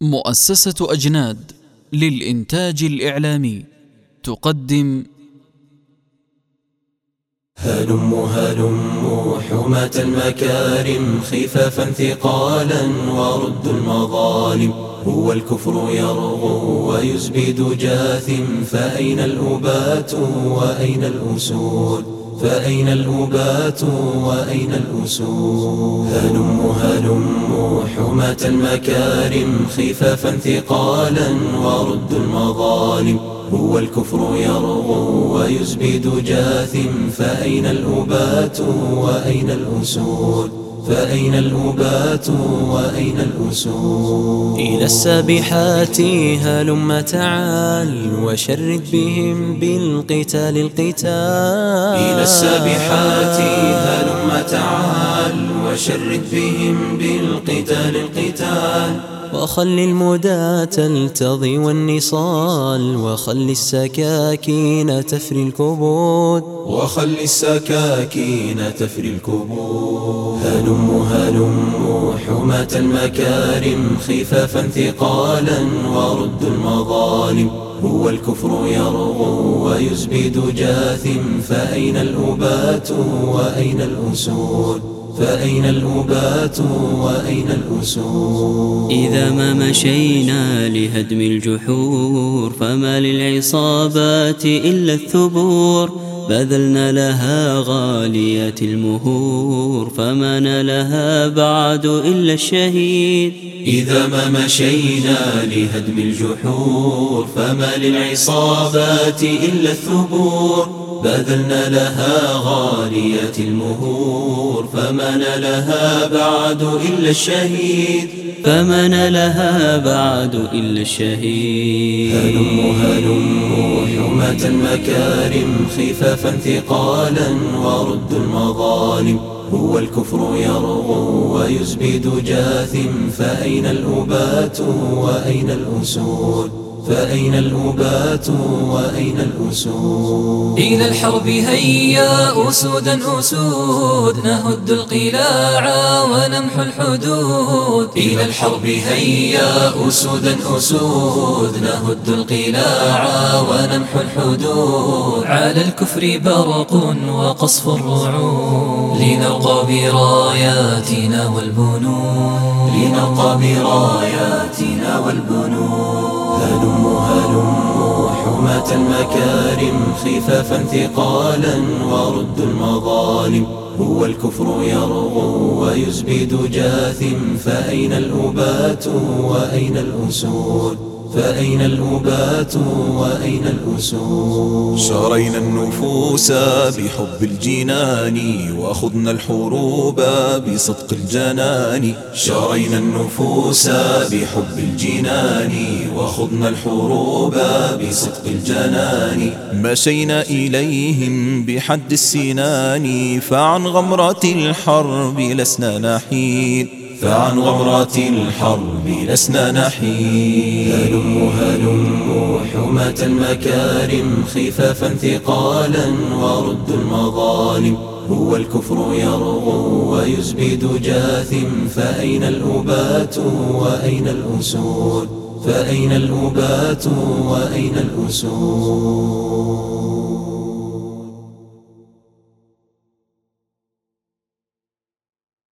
مؤسسة أجناد للإنتاج الإعلامي تقدم هلم هلم حماة المكارم خفافا ثقالا ورد المظالم هو الكفر يرغو ويزبد جاثم فأين الأبات وأين الأسود؟ فأين الأبات وأين الأسود؟ هلم هلم حماة المكارم خفافا ثقالا ورد المظالم. هو الكفر يرغو ويزبد جاثم فأين الأبات وأين الأسود؟ فأين الأبات وأين الأسود؟ إلى السابحات هلم تعال وشرد بهم بالقتال القتال. إلى السابحات هلم تعال وشرد بهم بالقتال القتال. وخل المدى تلتضي والنصال وخل السكاكين تفري الكبود. وخل السكاكين تفري الكبود. هلم هلم حماة المكارم خفافا ثقالا ورد المظالم. هو الكفر يرغو ويزبد جاثم فأين الأبات وأين الأسود؟ فأين الأبات وأين الأسود إذا ما مشينا لهدم الجحور فما للعصابات إلا الثبور. بذلنا لها غاليات المهور فما نالها بعد إلا الشهيد. إذا ما مشينا لهدم الجحور فما للعصابات إلا الثبور. بذلنا لها غالية المهور فما لها بعد إلا الشهيد. فما لها بعد إلا الشهيد. هلم هلم حماة المكارم خفافا ثقالا ورد المظالم هو الكفر يرغو ويزبد جاثم فأين الأبات وأين الأسود؟ فأين الأبات وأين الأسود؟ إلى الحرب هيا أسودا أسود نهد القلاع ونمحو الحدود. إلى الحرب هيا أسودا أسود نهد القلاع ونمحو الحدود. على الكفر برق وقصف الرعود. لنرقى براياتنا والبنود. لنرقى براياتنا والبنود. هلم هلم حماة المكارم خفافا ثقالا ورد المظالم. هو الكفر يرغو ويزبد جاثم فأين الأبات وأين الأسود؟ فأين الأبات وأين الأسود؟ شرينا النفوس بحب الجنان وخضنا الحروب بصدق الجنان. شرينا النفوس بحب الجنان وخضنا الحروب بصدق الجنان. مشينا إليهم بحد السنان فعن غمرة الحرب لسنا نحيد فعن غمرات الحرب لسنا نحيد هلم هلم حماة المكارم خفافا ثقالا ورد المظالم. هو الكفر يرغو ويزبد جاثم فأين الأبات وأين الأسود؟ فأين الأبات وأين الأسود؟